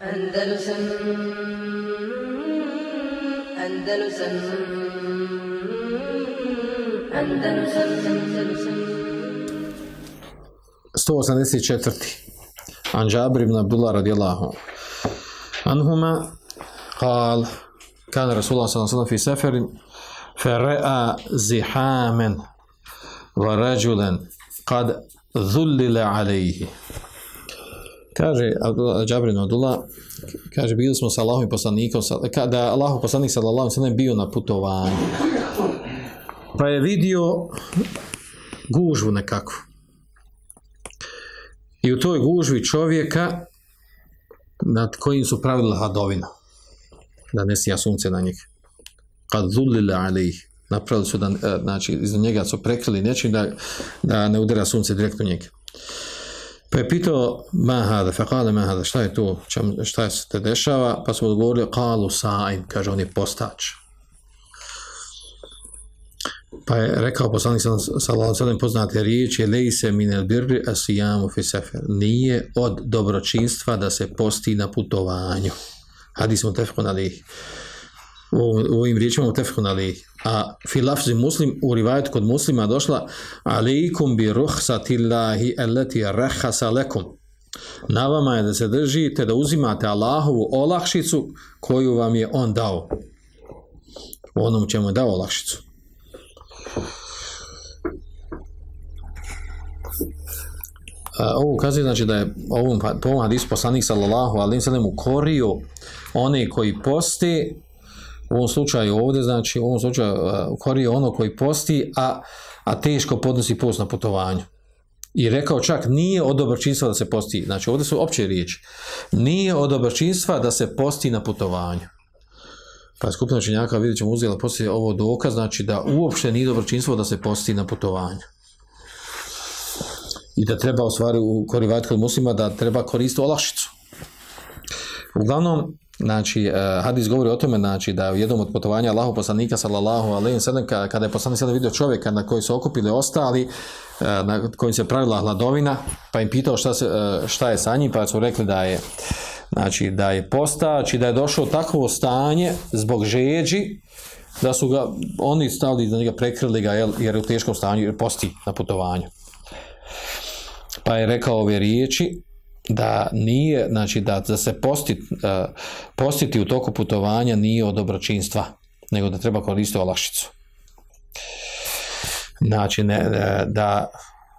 Andalusam Andalusam Andalusam 184. عن جابر بن عبد الله رضي الله عنهما قال كان رسول الله صلى الله عليه وسلم في سفر فرأى زحاما ورجلا قد ذلل عليه Kaže Džabir ibn Abdullah, kaže bili smo sa Allahom poslanikom, sa- kada Allahu poslanik sallallahu alejhi ve sellem bio na putovanju. Pa je vidio gužvu nekakvu. I u toj gužvi čovjeka nad kojim su pravila hladovina. Da ne sija sunce na njih. Kad zulila alih. Napravili su da, e, znači, iz njega su prekrili nečim da, da ne udara sunce direktno njega. Pa je pitao ma hada, fa kale ma hada, šta je čem, šta se te dešava, pa su mu odgovorili, kalu sa'im, kaže, on je postač. Pa je rekao poslanik sallallahu alejhi poznate riječi lejse min el birri asiyamu fi safar. Nije od dobročinstva da se posti na putovanju. Hadis mutafekun alejhi. U, u ovim riječima mutafekun alejhi. A fi lafzi muslim u rivajet kod muslima došla alejkum bi ruhsatillahi allati rahasa lakum. Na vama je da se držite, da uzimate Allahovu olakšicu koju vam je On dao. U onom čemu je dao olakšicu. A, ovo ukazuje znači da je ovom, po ovom sallallahu alaihi sallam ukorio one koji posti u ovom slučaju ovdje znači u ovom slučaju a, ukorio ono koji posti a, a teško podnosi post na putovanju. I rekao čak nije od dobročinstva da se posti znači ovdje su opće riječi. Nije od dobročinstva da se posti na putovanju. Pa je skupina činjaka vidjet ćemo uzela poslije ovo dokaz znači da uopšte nije dobročinstvo da se posti na putovanju. I da treba u stvari u korivati kod muslima da treba koristiti olakšicu. Uglavnom, znači, eh, hadis govori o tome, znači, da u jednom od putovanja Allahu poslanika, sallallahu sallam, ka- kada je poslanik sada vidio čovjeka na koji su okupili ostali, eh, na kojim se pravila hladovina, pa im pitao šta, se, eh, šta je sa njim, pa su rekli da je znači, da je postač i da je došlo takvo stanje zbog žeđi, da su ga oni stavili da njega prekrili ga jer je u teškom stanju jer posti na putovanju pa je rekao ove riječi da nije, znači da, da se posti, uh, postiti u toku putovanja nije od dobročinstva, nego da treba koristiti olakšicu. Znači, ne, ne, da,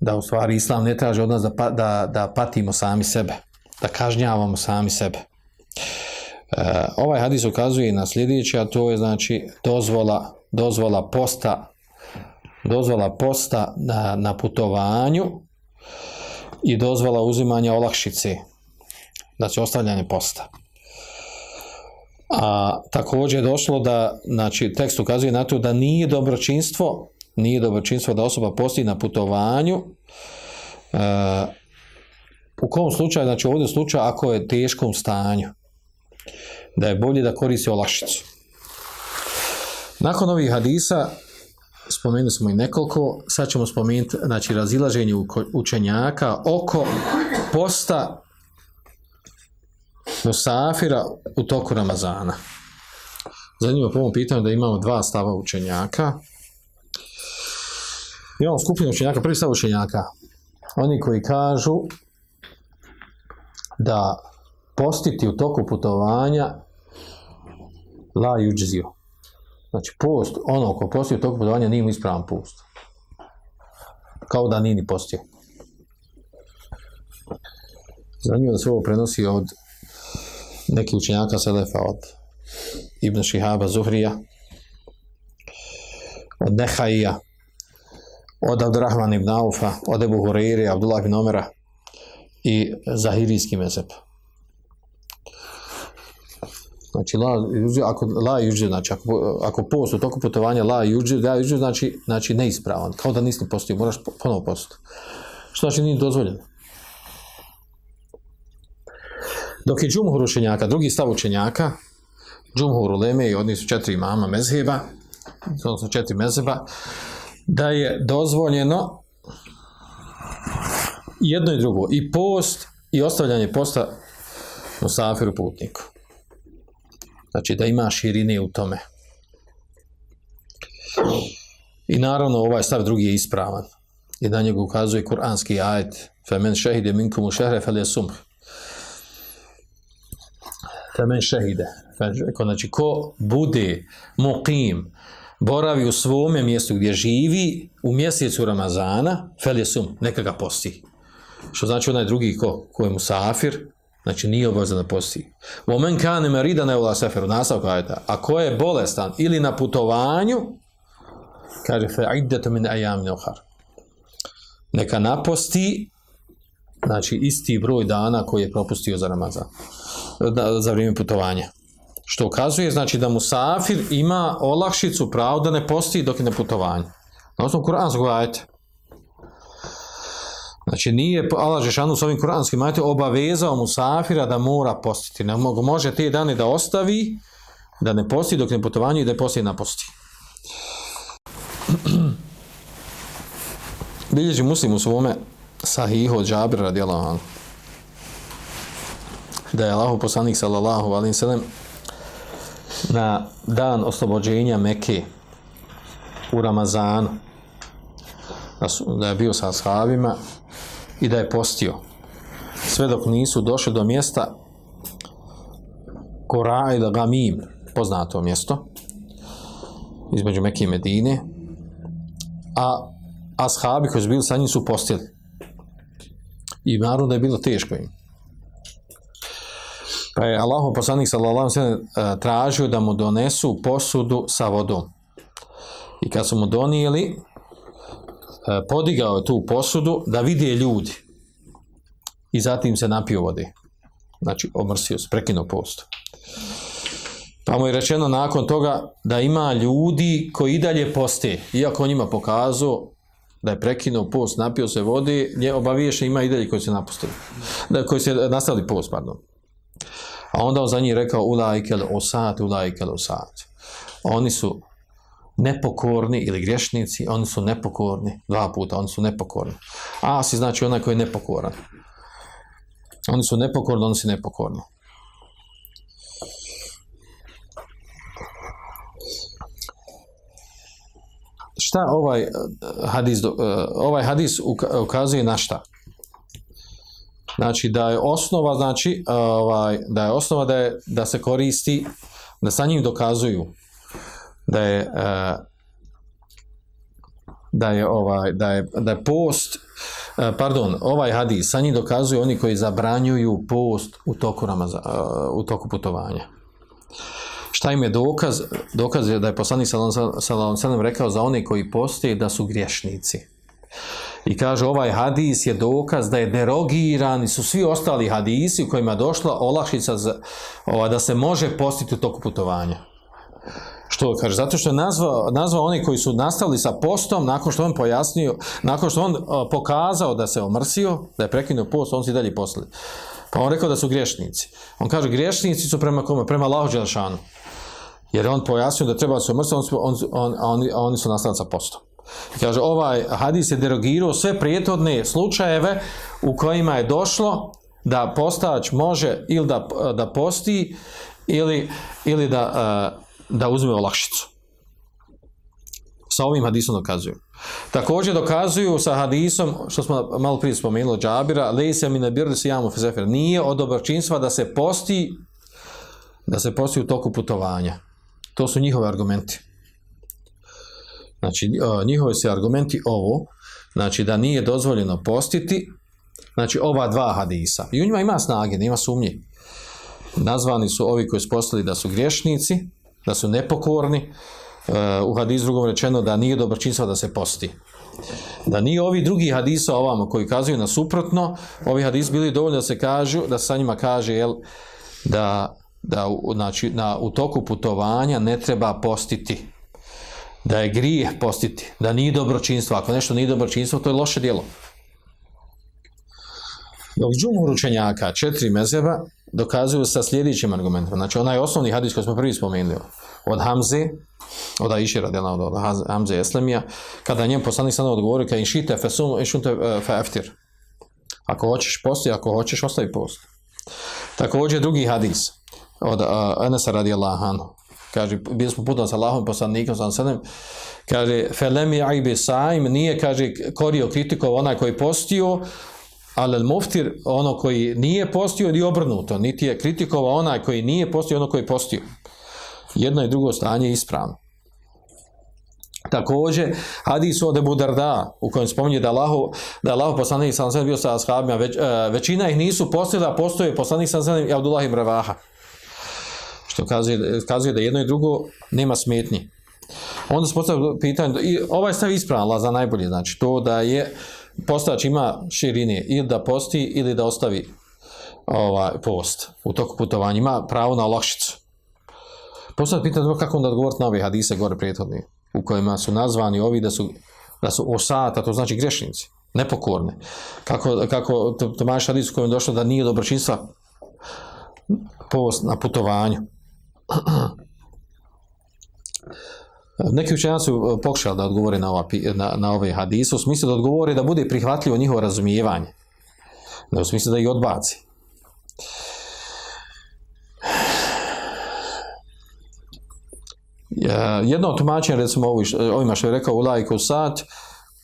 da u stvari Islam ne traži od nas da, pa, da, da patimo sami sebe, da kažnjavamo sami sebe. Uh, ovaj hadis ukazuje na sljedeće, a to je znači dozvola, dozvola posta dozvola posta na, na putovanju i dozvola uzimanja olakšice, znači ostavljanje posta. A također je došlo da, znači tekst ukazuje na to da nije dobročinstvo, nije dobročinstvo da osoba posti na putovanju, e, u kom slučaju, znači ovdje slučaj ako je teškom stanju, da je bolje da koristi olakšicu. Nakon ovih hadisa, spomenuli smo i nekoliko, sad ćemo spomenuti znači, razilaženje učenjaka oko posta musafira u toku Ramazana. Zanimljivo po ovom pitanju da imamo dva stava učenjaka. Imamo skupinu učenjaka, prvi stav učenjaka. Oni koji kažu da postiti u toku putovanja la juđzio. Znači, post, ono ko posti u toku putovanja nije mu ispravan post. Kao da nije ni postio. Zanimljivo da se ovo prenosi od nekih učenjaka Selefa, od Ibn Šihaba Zuhrija, od Nehaija, od Abdurrahman ibn Aufa, od Ebu Hureyri, Abdullah ibn Omera i Zahirijski mezeb. Znači, la, ako la juđe, znači, ako, ako post u toku putovanja la juđe, la znači, znači neispravan, kao da nisi ni postio, moraš po- ponovo postiti. Što znači nije dozvoljeno? Dok je džumhur učenjaka, drugi stav učenjaka, džumhur uleme i oni su četiri imama mezheba, odnosno četiri mezheba, da je dozvoljeno jedno i drugo, i post i ostavljanje posta musafiru putniku. Znači da ima širine u tome. I naravno ovaj stav drugi je ispravan. I na njega ukazuje kuranski ajet Femen šehide minkumu šehre fel je sumh. Femen šehide. Znači, ko bude muqim, boravi u svome mjestu gdje živi u mjesecu Ramazana, fel je sum, neka ga posti. Što znači onaj drugi ko, ko je musafir, znači nije obavezan da posti. Omen kane merida ne ula seferu, nastavka ajta. A ko je bolestan ili na putovanju, kaže fe iddetu min ajam nohar. Neka naposti znači isti broj dana koji je propustio za Ramazan, za vrijeme putovanja. Što ukazuje, znači da musafir ima olakšicu pravo da ne posti dok je na putovanju. Na osnovu kuranskog ajta. Znači nije Allah Žešanu s ovim kuranskim ajetom obavezao musafira da mora postiti. Ne može te dane da ostavi, da ne posti dok ne putovanju i da je poslije naposti. Bilježi muslim u svome sahihu od Džabira radijallahu anhu da je Allahu poslanik sallallahu alaihi sallam na dan oslobođenja Mekke u Ramazanu da, su, da je bio sa ashabima i da je postio sve dok nisu došli do mjesta Kora Gamim poznato mjesto između Mekke i Medine a ashabi koji su bili sa njim su postili i naravno da je bilo teško im. Pa je Allahu poslanik sallallahu ve tražio da mu donesu posudu sa vodom. I kad su mu donijeli, e, podigao je tu posudu da vide ljudi. I zatim se napio vode. Znači, omrsio se, prekinuo post. Pa mu je rečeno nakon toga da ima ljudi koji i dalje poste, iako on njima pokazao da je prekinuo post, napio se vode, nje obaviješen ima i dalje koji se napustili. Da, koji se nastavili post, pardon. A onda on za njih rekao ulajkel osat, ulajkel osat. Oni su nepokorni ili grešnici, oni su nepokorni. Dva puta, oni su nepokorni. A si znači onaj koji je nepokoran. Oni su nepokorni, oni su nepokorni. šta ovaj eh, hadis, eh, ovaj hadis ukazuje na šta? Znači da je osnova, znači ovaj, da je osnova da, je, da se koristi, da sa njim dokazuju da je eh, da je ovaj da je, da je post pardon, ovaj hadis sa njim dokazuju oni koji zabranjuju post u toku, Ramaza, u toku putovanja. Šta im je dokaz? Dokaz je da je poslanik sallallahu alejhi rekao za one koji postoje da su griješnici. I kaže ovaj hadis je dokaz da je derogiran i su svi ostali hadisi u kojima je došla olakšica za, da se može postiti u toku putovanja. Što kaže? Zato što je nazvao, nazvao oni koji su nastavili sa postom nakon što on pojasnio, nakon što on pokazao da se omrsio, da je prekinuo post, on se i dalje poslali. Pa on rekao da su griješnici. On kaže griješnici su prema kome? Prema Allahu Đelšanu. Jer on pojasnio da treba se omrsti, on, on, on, oni, su nastali sa postom. Kaže, ovaj hadis je derogirao sve prijetodne slučajeve u kojima je došlo da postač može ili da, da posti ili, ili da, da uzme olakšicu. Sa ovim hadisom dokazuju. Također dokazuju sa hadisom, što smo malo prije spomenuli, džabira, lejse mi ne birli se jamu fezefer. Nije od dobročinstva da se posti da se posti u toku putovanja. To su njihove argumenti. Znači, njihovi se argumenti ovo, znači da nije dozvoljeno postiti, znači ova dva hadisa. I u njima ima snage, nema sumnje. Nazvani su ovi koji su postali da su griješnici, da su nepokorni, e, u hadisu drugom rečeno da nije dobročinstvo da se posti. Da nije ovi drugi hadisa ovamo koji kazuju na suprotno, ovi hadisi bili dovoljno da se kažu, da se sa njima kaže jel, da da znači, na, u toku putovanja ne treba postiti. Da je grijeh postiti. Da nije dobročinstvo. Ako nešto nije dobročinstvo, to je loše djelo. Dok džumur učenjaka, četiri mezeba, dokazuju sa sljedećim argumentom. Znači, onaj osnovni hadis koji smo prvi spomenuli. Od Hamze, od Aisha radijala od Hamze Eslemija, kada njem poslanik sada odgovori, kada inšite fesum, inšunte fe eftir. Ako hoćeš posti, ako hoćeš, ostavi post. Također drugi hadis od Anasa radijallahu anhu. Kaže, bili smo putom sa Allahom poslanikom sa sedem, kaže, felemi aibe saim, nije, kaže, korio kritikov onaj koji postio, ali muftir, ono koji nije postio, ni obrnuto, niti je kritikovao onaj koji nije postio, ono koji je postio. Jedno i drugo stanje je ispravno. Također, hadis od Ebu Darda, u kojem spominje da Allahu, da Allahu poslanik sam bio sa ashabima, već, uh, većina ih nisu postili, a postoje poslanik sam sve i Abdullah ibn Ravaha. Što kazuje, kazuje da jedno i drugo nema smetnji. Onda se postavlja pitanje, i ovaj stav ispravan, za najbolje, znači to da je postač ima širine, ili da posti, ili da ostavi ovaj post u toku putovanja, ima pravo na olakšicu. Postavlja pitanje kako onda odgovoriti na ove hadise gore prethodni, u kojima su nazvani ovi da su, da su osata, to znači grešnici, nepokorni. Kako, kako Tomaš hadis kojem je došlo da nije dobročinstva post na putovanju. Neki učenjaci su pokušali da odgovore na, ova, na, na ove hadise, u smislu da odgovore da bude prihvatljivo njihovo razumijevanje. Ne u smislu da ih odbaci. Jedno od tumačenja, recimo ovima što je rekao Ulajko Sat,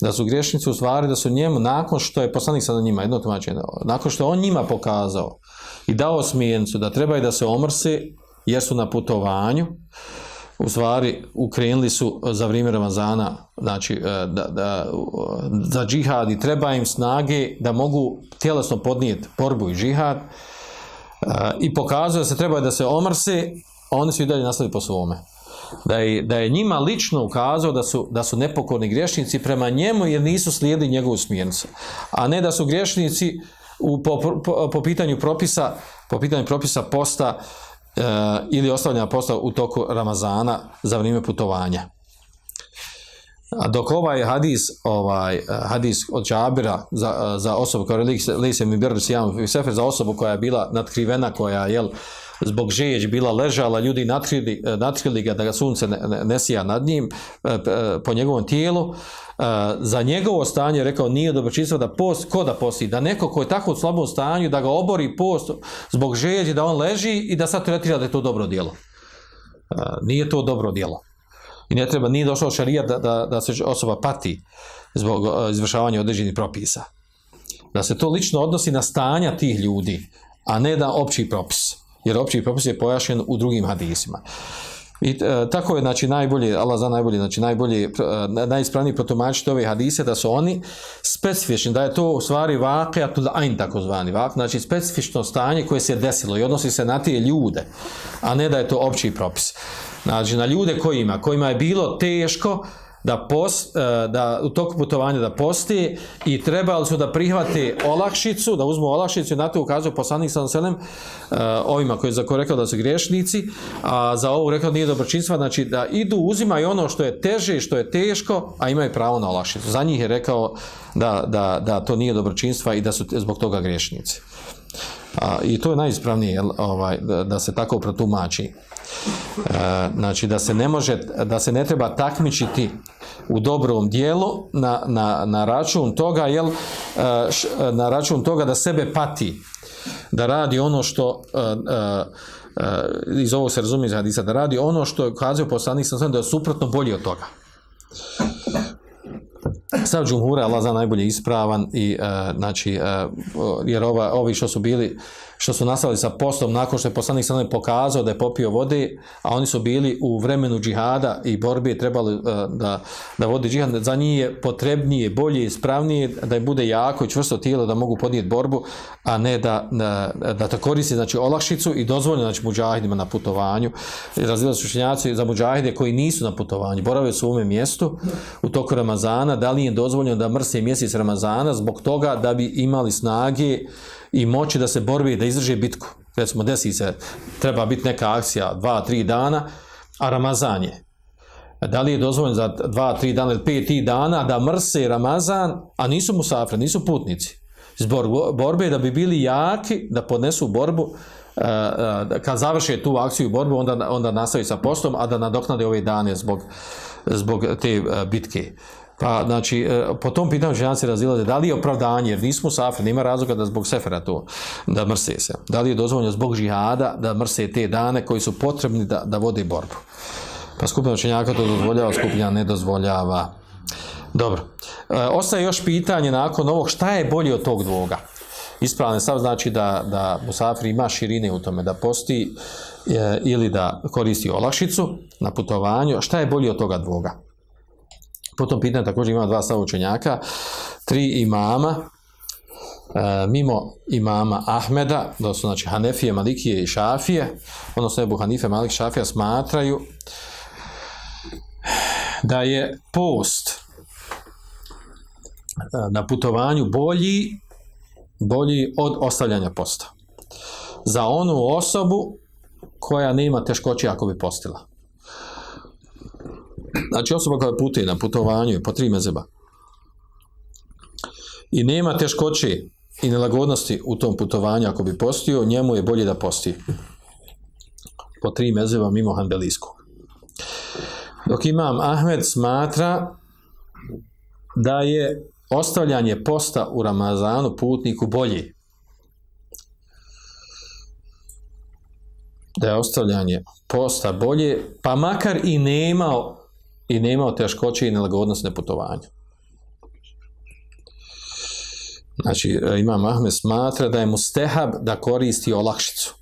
da su griješnici u stvari, da su njemu, nakon što je poslanik sada njima, jedno tumačenje, nakon što on njima pokazao i dao smijencu da treba i da se omrsi, jer su na putovanju, u stvari ukrenuli su za vrijeme Ramazana, znači da, da, za džihad i treba im snage da mogu tjelesno podnijeti borbu i džihad i pokazuje da se treba da se omrse, oni su i dalje nastavili po svome. Da je, da je njima lično ukazao da su, da su nepokorni griješnici prema njemu jer nisu slijedi njegovu smjernicu. A ne da su griješnici u, po, po, po pitanju propisa po pitanju propisa posta ili ostavljanja posta u toku Ramazana za vrijeme putovanja. A dok ovaj hadis, ovaj hadis od Džabira za, za osobu koja je se mi sefer za osobu koja je bila nadkrivena, koja je zbog žeđ bila ležala, ljudi natrili, natrili ga da ga sunce ne, ne, sija nad njim po njegovom tijelu, za njegovo stanje rekao nije dobročinstvo da post, ko da posti, da neko ko je tako u slabom stanju, da ga obori post zbog žeđi, da on leži i da sad tretira da je to dobro djelo. Nije to dobro djelo. I ne treba, nije došao šarijat da, da, da se osoba pati zbog izvršavanja određenih propisa. Da se to lično odnosi na stanja tih ljudi, a ne da opći propis. Jer opći propis je pojašen u drugim hadisima. I e, tako je, znači, najbolje, Allah za najbolje, znači, najbolje, e, najispravniji protumačiti ove hadise, da su oni specifični, da je to u stvari vaqijatul ain, tako zvani, vak, znači, specifično stanje koje se desilo i odnosi se na te ljude, a ne da je to opći propis. Znači, na ljude kojima, kojima je bilo teško, da, post, e, da u toku putovanja da posti i trebali su da prihvate olakšicu, da uzmu olakšicu i na to ukazuje poslanik sa selem e, ovima koji koje rekao da su griješnici, a za ovo rekao nije dobročinstva, znači da idu, uzimaju ono što je teže i što je teško, a imaju pravo na olakšicu. Za njih je rekao da, da, da to nije dobročinstva i da su zbog toga griješnici. A, I to je najispravnije ovaj, da, da se tako protumači. E, znači da se ne može, da se ne treba takmičiti u dobrom dijelu na, na, na račun toga, jel, e, š, na račun toga da sebe pati, da radi ono što e, e, e iz ovog se razumije iz hadisa, da radi ono što je kazio poslanik sam da je suprotno bolji od toga. Stav džumhura, Allah za najbolje ispravan i znači, jer ova, ovi što su bili što su nastali sa postom nakon što je poslanik sada pokazao da je popio vode, a oni su bili u vremenu džihada i borbe trebali uh, da, da vodi džihad, za njih je potrebnije, bolje, ispravnije da je bude jako i čvrsto tijelo da mogu podnijeti borbu, a ne da, da, da to koristi znači, olakšicu i dozvoljeno znači, muđahidima na putovanju. Razvijali su šenjaci za muđahide koji nisu na putovanju, borave su u ovome mjestu u toku Ramazana, da li je dozvoljeno da mrse mjesec Ramazana zbog toga da bi imali snage i moći da se borbi da izdrže bitku. Recimo, desi se, treba biti neka akcija dva, tri dana, a Ramazan je. Da li je dozvoljeno za dva, tri dana ili pet dana da mrse Ramazan, a nisu musafre, nisu putnici. Zbor borbe da bi bili jaki, da podnesu borbu, kad završe tu akciju i borbu, onda, onda nastavi sa postom, a da nadoknade ove dane zbog, zbog te bitke. Pa, znači, e, po tom pitanju ženaci razilaze, da li je opravdanje, jer nismo safri, nema razloga da zbog sefera to, da mrse se. Da li je dozvoljeno zbog žihada da mrse te dane koji su potrebni da, da vode borbu. Pa skupina učenjaka to dozvoljava, skupina ne dozvoljava. Dobro. E, ostaje još pitanje nakon ovog, šta je bolje od tog dvoga? Ispravan stav znači da, da musafir ima širine u tome, da posti e, ili da koristi olakšicu na putovanju. Šta je bolje od toga dvoga? Potom pitanje također ima dva stava učenjaka, tri imama, e, mimo imama Ahmeda, da su znači Hanefije, Malikije i Šafije, odnosno Ebu Hanife, Malik, Šafija smatraju da je post e, na putovanju bolji bolji od ostavljanja posta. Za onu osobu koja nema teškoće ako bi postila. Znači osoba koja putuje na putovanju po tri mezeba i nema teškoće i nelagodnosti u tom putovanju ako bi postio, njemu je bolje da posti po tri mezeba mimo Hanbelijskog. Dok imam Ahmed smatra da je ostavljanje posta u Ramazanu putniku bolji. Da je ostavljanje posta bolje, pa makar i nemao i nemao teškoće i nelagodnost na putovanju. Znači, Imam Ahmed smatra da je mu stehab da koristi olakšicu.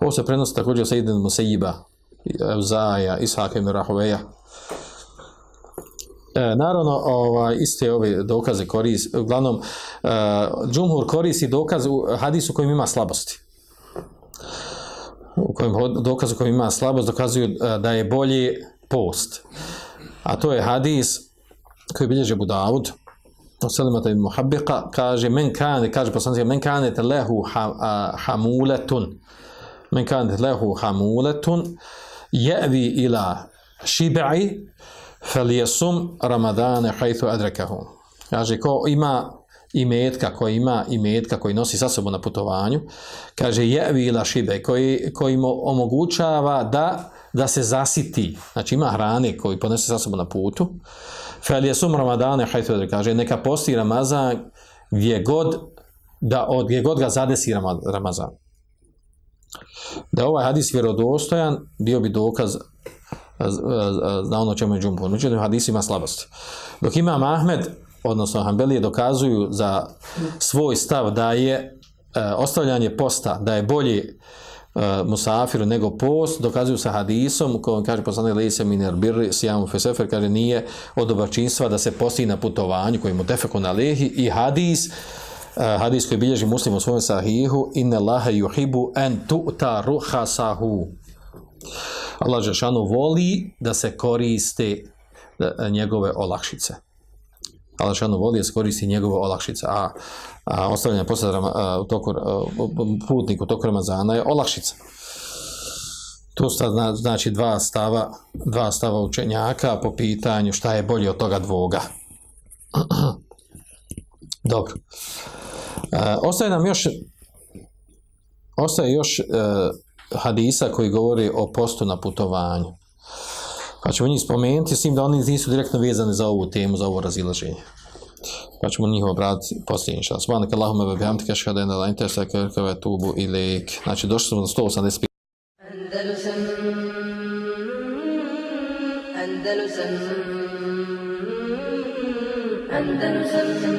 Ovo se prenosi također sa Idin Musejiba, Zaja, Ishaka ibn Rahoveja, E, naravno, ovaj, iste ove dokaze koristi, uglavnom, e, Džumhur koristi dokaz u hadisu kojim ima slabosti. U kojem dokaz u ima slabost dokazuju e, da je bolji post. A to je hadis koji bilježe Budavud, od Selimata ibn Muhabbika, kaže, men kane, kaže poslanci, men kane te lehu ha, a, hamuletun, men kane te lehu hamuletun, jevi ila šibe'i, Felijesum Ramadane hajthu adrekahu. Kaže, ko ima imetka, koji ima imetka, koji nosi sa sobom na putovanju, kaže, je vila šibe, koji, koji mu omogućava da, da se zasiti. Znači, ima hrane koji ponese sa sobom na putu. Felijesum Ramadane hajthu adrekahu. Kaže, neka posti Ramazan gdje god, da, od gdje god ga zadesi Ramazan. Da je ovaj hadis vjerodostojan, bio bi dokaz na ono čemu je džumhur. Međutim, hadis ima. Dok imam Ahmed, odnosno Hanbelije, dokazuju za svoj stav da je e, ostavljanje posta, da je bolji musafiru nego post, dokazuju sa hadisom u kojem kaže poslanik Lejse Miner Birri Sijamu Fesefer, kaže nije od da se posti na putovanju koji mu na lehi i hadis Uh, hadis koji bilježi muslim u svojom sahihu inne lahe yuhibu en tu'ta ruhasahu Allah Žešanu voli da se koriste njegove olakšice. Allah Žešanu voli da se koristi njegove olakšice, a, a ostavljanje posle u toku, putniku u toku Ramazana je olakšica. To su znači dva stava, dva stava učenjaka po pitanju šta je bolje od toga dvoga. Dobro. E, ostaje nam još ostaje još e, hadisa koji govori o postu na putovanju. Pa ćemo njih spomenuti, s tim da oni nisu direktno vezani za ovu temu, za ovo razilaženje. Pa ćemo njih obratiti poslije inša. Subhanak Allahume ve bihamdika ashhadu an la ilaha illa anta wa atubu ilaik. Znači došli smo do 185. Andalusam Andalusam Andalusam Andalusam